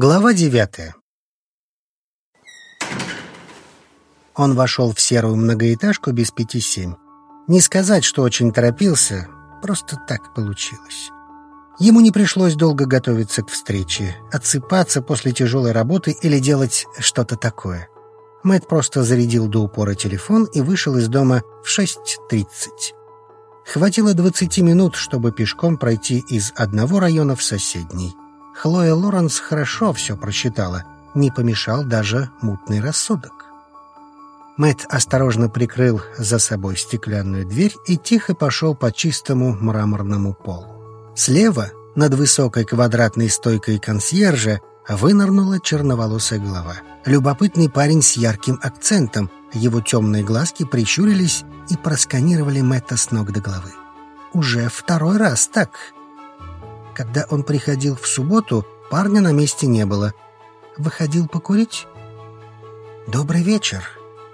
Глава девятая Он вошел в серую многоэтажку без пяти семь. Не сказать, что очень торопился, просто так получилось. Ему не пришлось долго готовиться к встрече, отсыпаться после тяжелой работы или делать что-то такое. Мэтт просто зарядил до упора телефон и вышел из дома в 6.30. Хватило 20 минут, чтобы пешком пройти из одного района в соседний. Хлоя Лоренс хорошо все просчитала, не помешал даже мутный рассудок. Мэтт осторожно прикрыл за собой стеклянную дверь и тихо пошел по чистому мраморному полу. Слева, над высокой квадратной стойкой консьержа, вынырнула черноволосая голова. Любопытный парень с ярким акцентом. Его темные глазки прищурились и просканировали Мэтта с ног до головы. Уже второй раз так. Когда он приходил в субботу, парня на месте не было. Выходил покурить? «Добрый вечер»,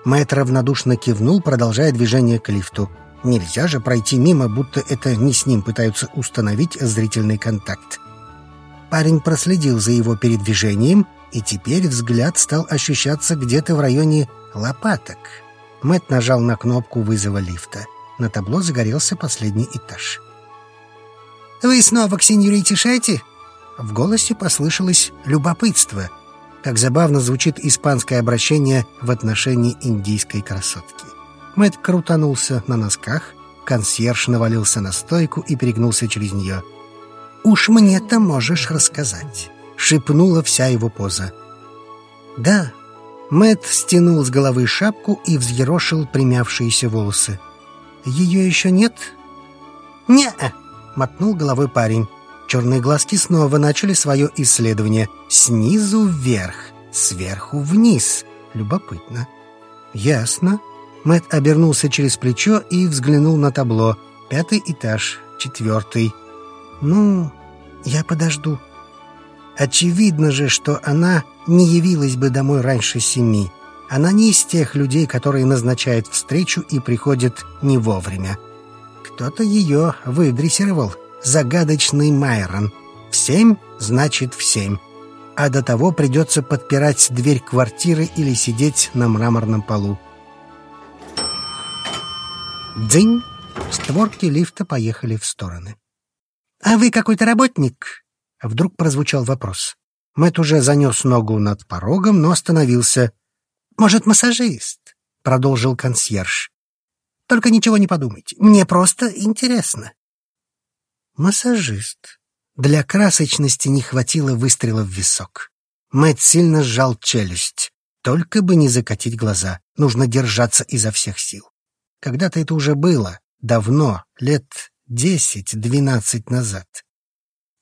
Мэтт равнодушно кивнул, продолжая движение к лифту. Нельзя же пройти мимо, будто это не с ним пытаются установить зрительный контакт. Парень проследил за его передвижением, и теперь взгляд стал ощущаться где-то в районе лопаток. Мэтт нажал на кнопку вызова лифта. На табло загорелся последний этаж. «Вы снова к сеньорите Шетти?» В голосе послышалось любопытство — как забавно звучит испанское обращение в отношении индийской красотки. Мэтт крутанулся на носках, консьерж навалился на стойку и перегнулся через нее. «Уж мне-то можешь рассказать», — шепнула вся его поза. «Да». Мэтт стянул с головы шапку и взъерошил примявшиеся волосы. «Ее еще нет?» «Не-а», мотнул головой парень. Черные глазки снова начали свое исследование. Снизу вверх, сверху вниз. Любопытно. Ясно. Мэт обернулся через плечо и взглянул на табло. Пятый этаж, четвертый. Ну, я подожду. Очевидно же, что она не явилась бы домой раньше семи. Она не из тех людей, которые назначают встречу и приходят не вовремя. Кто-то ее выдрессировал загадочный Майрон. В семь значит в семь. А до того придется подпирать дверь квартиры или сидеть на мраморном полу. Дзынь! Створки лифта поехали в стороны. «А вы какой-то работник?» Вдруг прозвучал вопрос. Мэт уже занес ногу над порогом, но остановился. «Может, массажист?» — продолжил консьерж. «Только ничего не подумайте. Мне просто интересно». Массажист. Для красочности не хватило выстрела в висок. Мэтт сильно сжал челюсть. Только бы не закатить глаза. Нужно держаться изо всех сил. Когда-то это уже было. Давно, лет десять-двенадцать назад.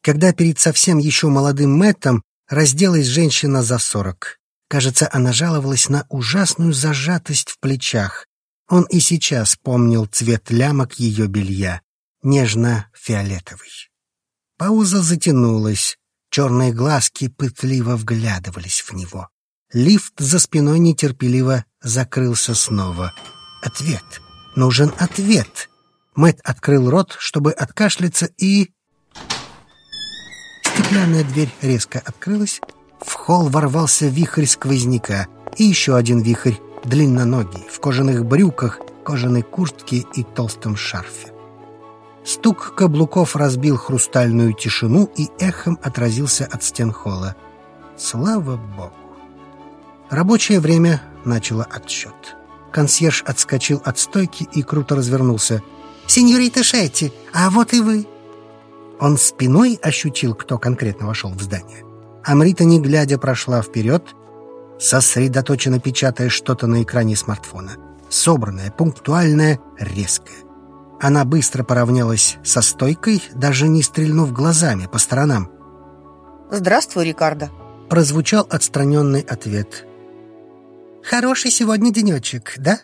Когда перед совсем еще молодым Мэттом разделась женщина за сорок. Кажется, она жаловалась на ужасную зажатость в плечах. Он и сейчас помнил цвет лямок ее белья нежно-фиолетовый. Пауза затянулась, черные глазки пытливо вглядывались в него. Лифт за спиной нетерпеливо закрылся снова. Ответ. Нужен ответ. Мэт открыл рот, чтобы откашляться, и... Стеклянная дверь резко открылась. В холл ворвался вихрь сквозняка. И еще один вихрь, длинноногий, в кожаных брюках, кожаной куртке и толстом шарфе. Стук каблуков разбил хрустальную тишину и эхом отразился от стен холла. Слава богу! Рабочее время начало отсчет. Консьерж отскочил от стойки и круто развернулся. «Сеньорита Шетти, а вот и вы!» Он спиной ощутил, кто конкретно вошел в здание. Амрита, не глядя, прошла вперед, сосредоточенно печатая что-то на экране смартфона. Собранное, пунктуальное, резкое. Она быстро поравнялась со стойкой, даже не стрельнув глазами по сторонам. «Здравствуй, Рикардо», — прозвучал отстраненный ответ. «Хороший сегодня денечек, да?»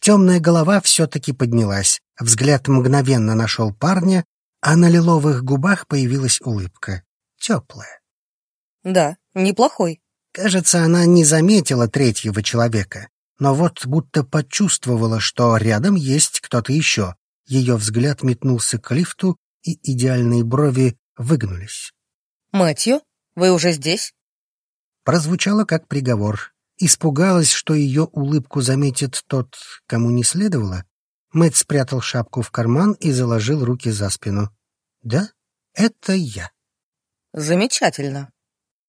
Темная голова все-таки поднялась. Взгляд мгновенно нашел парня, а на лиловых губах появилась улыбка. Теплая. «Да, неплохой». Кажется, она не заметила третьего человека, но вот будто почувствовала, что рядом есть кто-то еще, ее взгляд метнулся к лифту, и идеальные брови выгнулись. «Мэтью, вы уже здесь?» прозвучало как приговор. Испугалась, что ее улыбку заметит тот, кому не следовало. Мэтт спрятал шапку в карман и заложил руки за спину. «Да, это я». «Замечательно».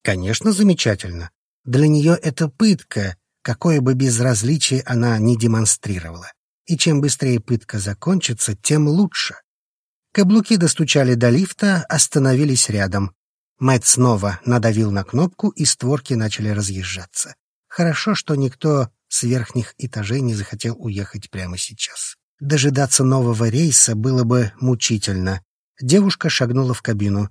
«Конечно, замечательно. Для нее это пытка, какое бы безразличие она ни демонстрировала. И чем быстрее пытка закончится, тем лучше. Каблуки достучали до лифта, остановились рядом. Мэтт снова надавил на кнопку, и створки начали разъезжаться. Хорошо, что никто с верхних этажей не захотел уехать прямо сейчас. Дожидаться нового рейса было бы мучительно. Девушка шагнула в кабину.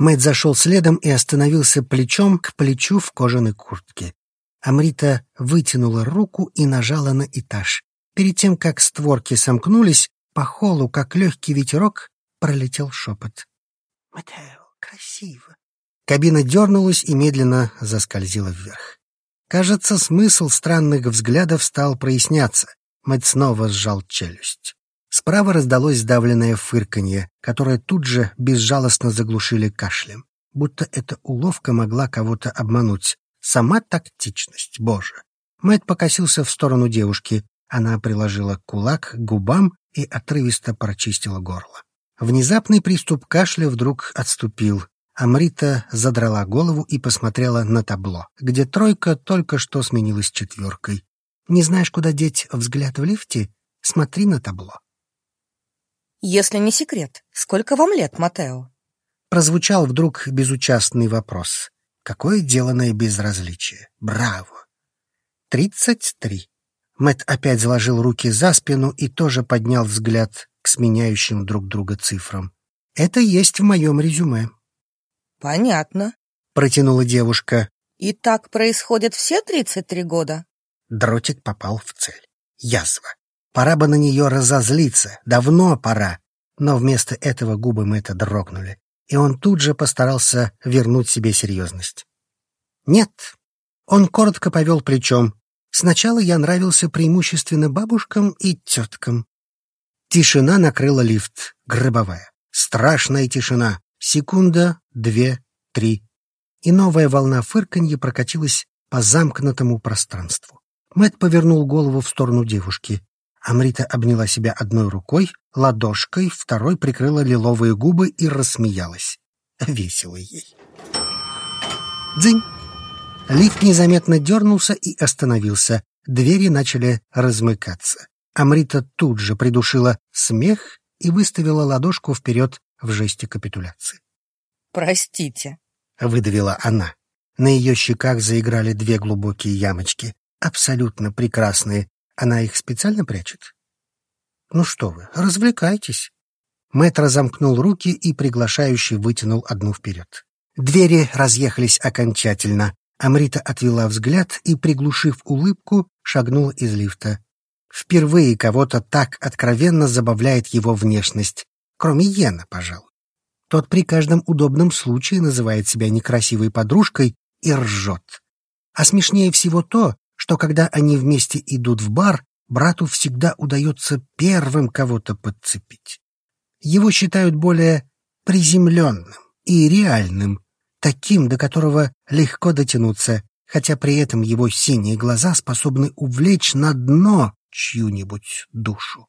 Мэтт зашел следом и остановился плечом к плечу в кожаной куртке. Амрита вытянула руку и нажала на этаж. Перед тем, как створки сомкнулись, по холу, как легкий ветерок, пролетел шепот. «Матео, красиво!» Кабина дернулась и медленно заскользила вверх. Кажется, смысл странных взглядов стал проясняться. Мэтт снова сжал челюсть. Справа раздалось сдавленное фырканье, которое тут же безжалостно заглушили кашлем. Будто эта уловка могла кого-то обмануть. Сама тактичность, боже. Мэтт покосился в сторону девушки. Она приложила кулак к губам и отрывисто прочистила горло. Внезапный приступ кашля вдруг отступил. Амрита задрала голову и посмотрела на табло, где тройка только что сменилась четверкой. «Не знаешь, куда деть взгляд в лифте? Смотри на табло». «Если не секрет, сколько вам лет, Матео?» Прозвучал вдруг безучастный вопрос. Какое деланное безразличие. Браво! Тридцать три. Мэт опять заложил руки за спину и тоже поднял взгляд к сменяющим друг друга цифрам. Это есть в моем резюме. Понятно, протянула девушка. И так происходит все тридцать три года? Дротик попал в цель. Язва. Пора бы на нее разозлиться. Давно пора. Но вместо этого губы Мэтта дрогнули и он тут же постарался вернуть себе серьезность. «Нет». Он коротко повел плечом. «Сначала я нравился преимущественно бабушкам и теткам». Тишина накрыла лифт, гробовая. Страшная тишина. Секунда, две, три. И новая волна фырканья прокатилась по замкнутому пространству. Мэт повернул голову в сторону девушки. Амрита обняла себя одной рукой, ладошкой, второй прикрыла лиловые губы и рассмеялась. Весело ей. Дзынь! Лифт незаметно дернулся и остановился. Двери начали размыкаться. Амрита тут же придушила смех и выставила ладошку вперед в жесте капитуляции. «Простите», — выдавила она. На ее щеках заиграли две глубокие ямочки, абсолютно прекрасные, она их специально прячет? Ну что вы, развлекайтесь. Мэтт разомкнул руки и приглашающий вытянул одну вперед. Двери разъехались окончательно. Амрита отвела взгляд и, приглушив улыбку, шагнула из лифта. Впервые кого-то так откровенно забавляет его внешность, кроме Йена, пожалуй. Тот при каждом удобном случае называет себя некрасивой подружкой и ржет. А смешнее всего то, что когда они вместе идут в бар, брату всегда удается первым кого-то подцепить. Его считают более приземленным и реальным, таким, до которого легко дотянуться, хотя при этом его синие глаза способны увлечь на дно чью-нибудь душу.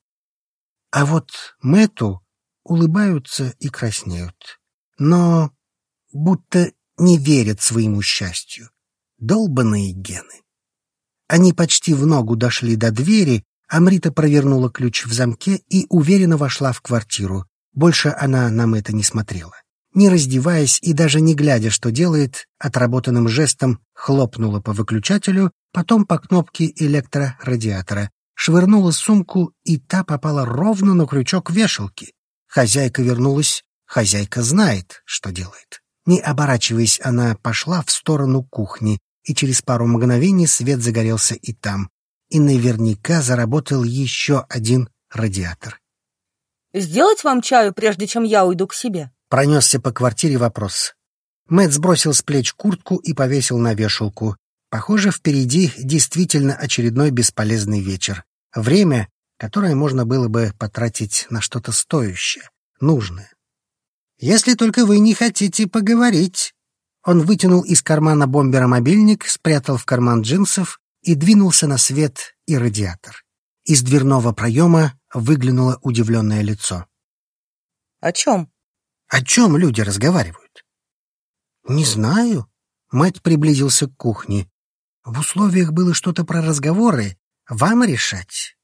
А вот Мэту улыбаются и краснеют, но будто не верят своему счастью. Долбаные гены. Они почти в ногу дошли до двери, Амрита провернула ключ в замке и уверенно вошла в квартиру. Больше она нам это не смотрела. Не раздеваясь и даже не глядя, что делает, отработанным жестом хлопнула по выключателю, потом по кнопке электрорадиатора, швырнула сумку, и та попала ровно на крючок вешалки. Хозяйка вернулась, хозяйка знает, что делает. Не оборачиваясь, она пошла в сторону кухни, и через пару мгновений свет загорелся и там, и наверняка заработал еще один радиатор. «Сделать вам чаю, прежде чем я уйду к себе?» Пронесся по квартире вопрос. Мэтт сбросил с плеч куртку и повесил на вешалку. Похоже, впереди действительно очередной бесполезный вечер. Время, которое можно было бы потратить на что-то стоящее, нужное. «Если только вы не хотите поговорить», Он вытянул из кармана бомбера мобильник, спрятал в карман джинсов и двинулся на свет и радиатор. Из дверного проема выглянуло удивленное лицо. О чем? О чем люди разговаривают? Не знаю. Мэтт приблизился к кухне. В условиях было что-то про разговоры. Вам решать.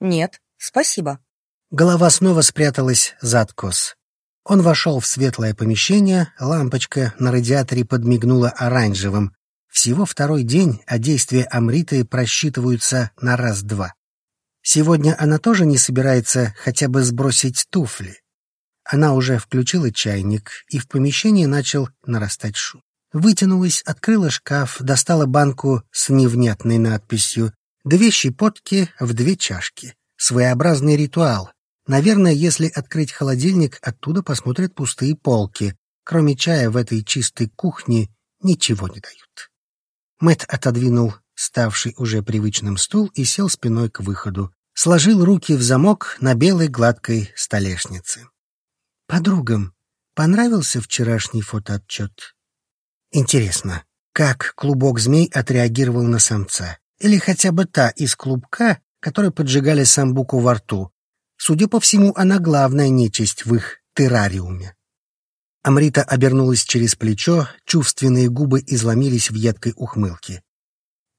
Нет, спасибо. Голова снова спряталась за откос. Он вошел в светлое помещение, лампочка на радиаторе подмигнула оранжевым. Всего второй день, а действия Амриты просчитываются на раз-два. Сегодня она тоже не собирается хотя бы сбросить туфли. Она уже включила чайник, и в помещении начал нарастать шум. Вытянулась, открыла шкаф, достала банку с невнятной надписью «Две щепотки в две чашки». Своеобразный ритуал, Наверное, если открыть холодильник, оттуда посмотрят пустые полки. Кроме чая в этой чистой кухне ничего не дают. Мэт отодвинул ставший уже привычным стул и сел спиной к выходу. Сложил руки в замок на белой гладкой столешнице. Подругам понравился вчерашний фотоотчет? Интересно, как клубок змей отреагировал на самца? Или хотя бы та из клубка, который поджигали самбуку во рту, Судя по всему, она главная нечисть в их террариуме. Амрита обернулась через плечо, чувственные губы изломились в едкой ухмылке.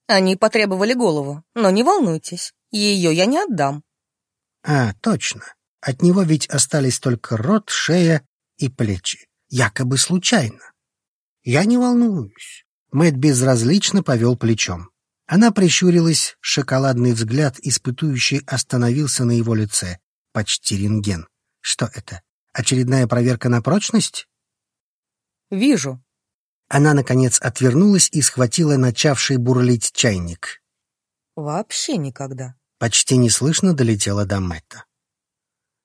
Они потребовали голову, но не волнуйтесь, ее я не отдам. А, точно. От него ведь остались только рот, шея и плечи. Якобы случайно. Я не волнуюсь. Мэт безразлично повел плечом. Она прищурилась, шоколадный взгляд, испытующий, остановился на его лице почти рентген. Что это? Очередная проверка на прочность? Вижу. Она, наконец, отвернулась и схватила начавший бурлить чайник. Вообще никогда. Почти неслышно долетела до Мэтта.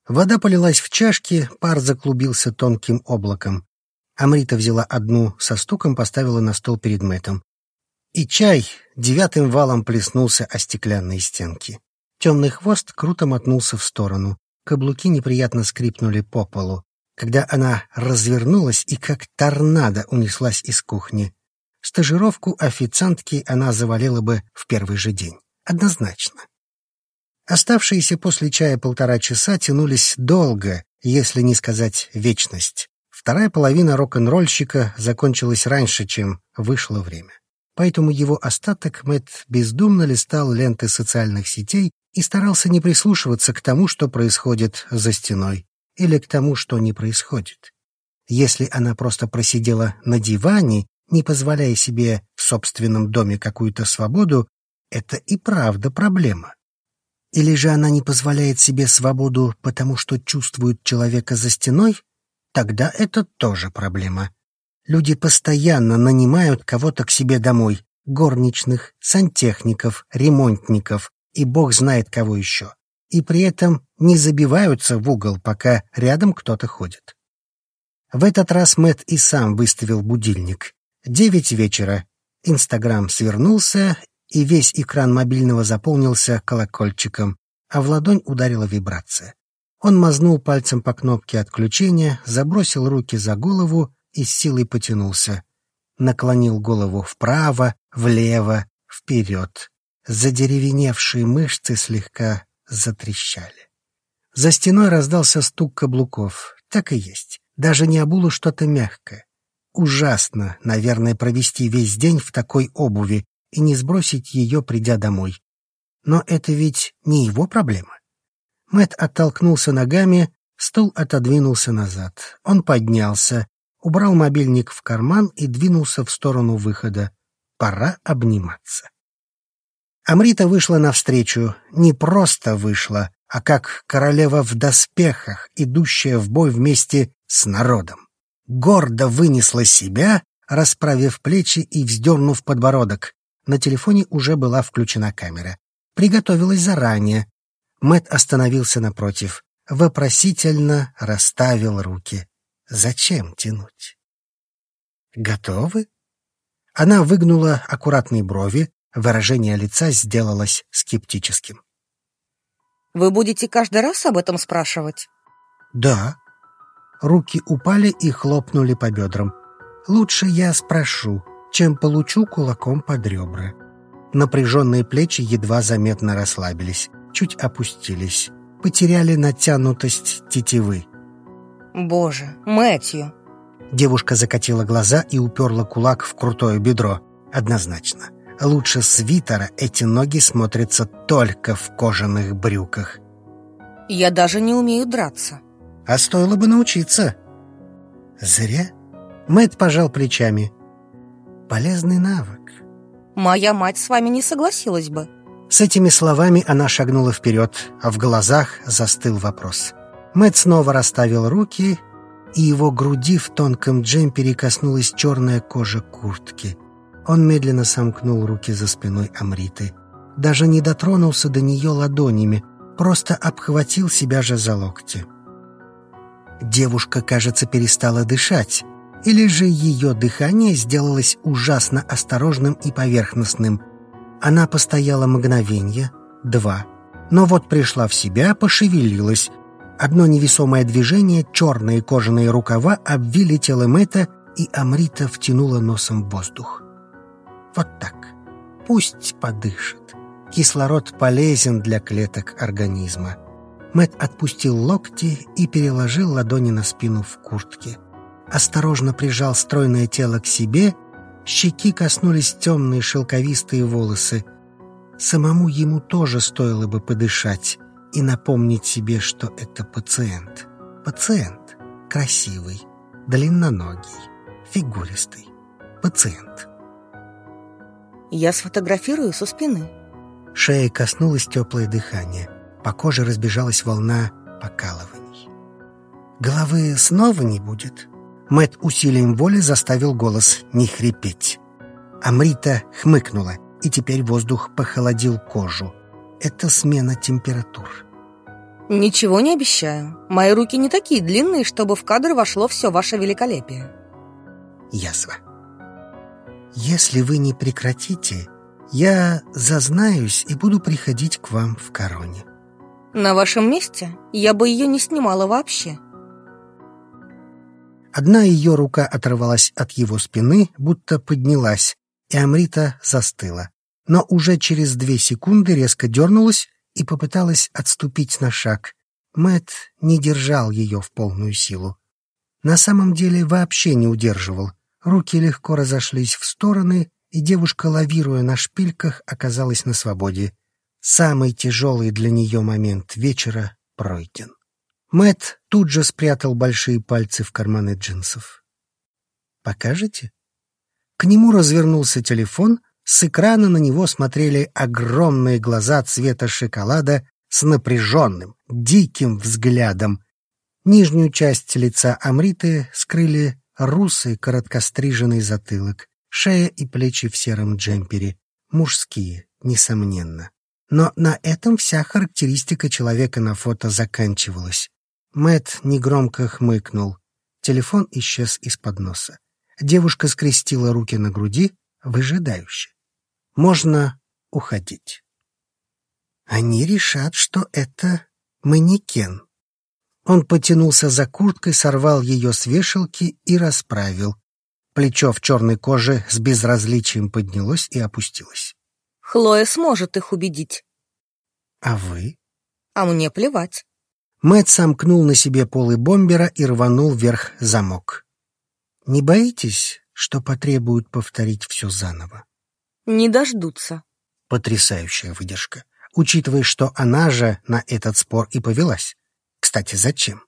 Вода полилась в чашки, пар заклубился тонким облаком. Амрита взяла одну, со стуком поставила на стол перед Мэттом. И чай девятым валом плеснулся о стеклянные стенки. Темный хвост круто мотнулся в сторону. Каблуки неприятно скрипнули по полу, когда она развернулась и как торнадо унеслась из кухни. Стажировку официантки она завалила бы в первый же день. Однозначно. Оставшиеся после чая полтора часа тянулись долго, если не сказать вечность. Вторая половина рок-н-ролльщика закончилась раньше, чем вышло время. Поэтому его остаток Мэтт бездумно листал ленты социальных сетей и старался не прислушиваться к тому, что происходит за стеной, или к тому, что не происходит. Если она просто просидела на диване, не позволяя себе в собственном доме какую-то свободу, это и правда проблема. Или же она не позволяет себе свободу, потому что чувствует человека за стеной, тогда это тоже проблема. Люди постоянно нанимают кого-то к себе домой, горничных, сантехников, ремонтников, и бог знает кого еще, и при этом не забиваются в угол, пока рядом кто-то ходит. В этот раз Мэт и сам выставил будильник. Девять вечера. Инстаграм свернулся, и весь экран мобильного заполнился колокольчиком, а в ладонь ударила вибрация. Он мазнул пальцем по кнопке отключения, забросил руки за голову и с силой потянулся. Наклонил голову вправо, влево, вперед задеревеневшие мышцы слегка затрещали. За стеной раздался стук каблуков. Так и есть. Даже не обуло что-то мягкое. Ужасно, наверное, провести весь день в такой обуви и не сбросить ее, придя домой. Но это ведь не его проблема. Мэт оттолкнулся ногами, стул отодвинулся назад. Он поднялся, убрал мобильник в карман и двинулся в сторону выхода. Пора обниматься. Амрита вышла навстречу, не просто вышла, а как королева в доспехах, идущая в бой вместе с народом. Гордо вынесла себя, расправив плечи и вздернув подбородок. На телефоне уже была включена камера. Приготовилась заранее. Мэт остановился напротив. Вопросительно расставил руки. Зачем тянуть? Готовы? Она выгнула аккуратные брови, Выражение лица сделалось скептическим. «Вы будете каждый раз об этом спрашивать?» «Да». Руки упали и хлопнули по бедрам. Лучше я спрошу, чем получу кулаком под ребра. Напряженные плечи едва заметно расслабились, чуть опустились, потеряли натянутость тетивы. Боже, Мэтью! Девушка закатила глаза и уперла кулак в крутое бедро. Однозначно. Лучше свитера эти ноги смотрятся только в кожаных брюках. Я даже не умею драться. А стоило бы научиться. Зря. Мэтт пожал плечами. Полезный навык. Моя мать с вами не согласилась бы. С этими словами она шагнула вперед, а в глазах застыл вопрос. Мэтт снова расставил руки, и его груди в тонком джемпере коснулась черная кожа куртки. Он медленно сомкнул руки за спиной Амриты. Даже не дотронулся до нее ладонями, просто обхватил себя же за локти. Девушка, кажется, перестала дышать, или же ее дыхание сделалось ужасно осторожным и поверхностным. Она постояла мгновенье, два, но вот пришла в себя, пошевелилась. Одно невесомое движение, черные кожаные рукава обвили тело Мэтта, и Амрита втянула носом воздух. Вот так. Пусть подышит. Кислород полезен для клеток организма. Мэт отпустил локти и переложил ладони на спину в куртке осторожно прижал стройное тело к себе, щеки коснулись темные шелковистые волосы. Самому ему тоже стоило бы подышать и напомнить себе, что это пациент. Пациент. Красивый, длинноногий, фигуристый. Пациент. Я сфотографирую со спины. Шея коснулось теплое дыхание. По коже разбежалась волна покалываний. Головы снова не будет. Мэт усилием воли заставил голос не хрипеть. Амрита хмыкнула, и теперь воздух похолодил кожу. Это смена температур. Ничего не обещаю. Мои руки не такие длинные, чтобы в кадр вошло все ваше великолепие. Язва. Если вы не прекратите, я зазнаюсь и буду приходить к вам в короне. На вашем месте я бы ее не снимала вообще. Одна ее рука оторвалась от его спины, будто поднялась, и Амрита застыла. Но уже через две секунды резко дернулась и попыталась отступить на шаг. Мэт не держал ее в полную силу. На самом деле вообще не удерживал. Руки легко разошлись в стороны, и девушка, лавируя на шпильках, оказалась на свободе. Самый тяжелый для нее момент вечера пройден. Мэт тут же спрятал большие пальцы в карманы джинсов. «Покажете?» К нему развернулся телефон, с экрана на него смотрели огромные глаза цвета шоколада с напряженным, диким взглядом. Нижнюю часть лица Амриты скрыли русый короткостриженный затылок, шея и плечи в сером джемпере. Мужские, несомненно. Но на этом вся характеристика человека на фото заканчивалась. Мэт негромко хмыкнул. Телефон исчез из-под носа. Девушка скрестила руки на груди, выжидающе. Можно уходить. Они решат, что это манекен. Он потянулся за курткой, сорвал ее с вешалки и расправил. Плечо в черной коже с безразличием поднялось и опустилось. Хлоя сможет их убедить. А вы? А мне плевать. Мэт сомкнул на себе полы бомбера и рванул вверх замок. «Не боитесь, что потребуют повторить все заново?» «Не дождутся». Потрясающая выдержка, учитывая, что она же на этот спор и повелась. Кстати, зачем?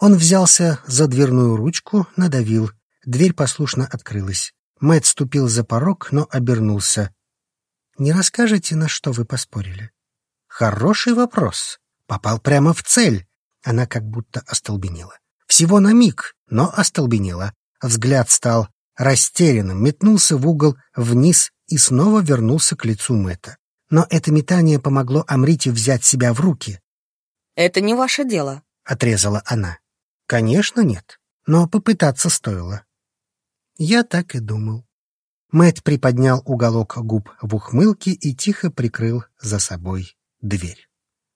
Он взялся за дверную ручку, надавил. Дверь послушно открылась. Мэт ступил за порог, но обернулся. «Не расскажете, на что вы поспорили?» «Хороший вопрос», Попал прямо в цель. Она как будто остолбенела. Всего на миг, но остолбенела. Взгляд стал растерянным, метнулся в угол вниз и снова вернулся к лицу Мэтта. Но это метание помогло Амрите взять себя в руки. «Это не ваше дело», — отрезала она. «Конечно нет, но попытаться стоило». Я так и думал. Мэт приподнял уголок губ в ухмылке и тихо прикрыл за собой дверь.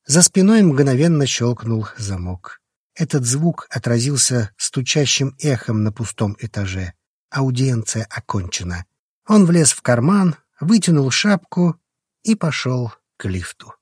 За спиной мгновенно щелкнул замок. Этот звук отразился стучащим эхом на пустом этаже. аудиенция окончена. Он влез в карман, вытянул шапку и пошел к лифту.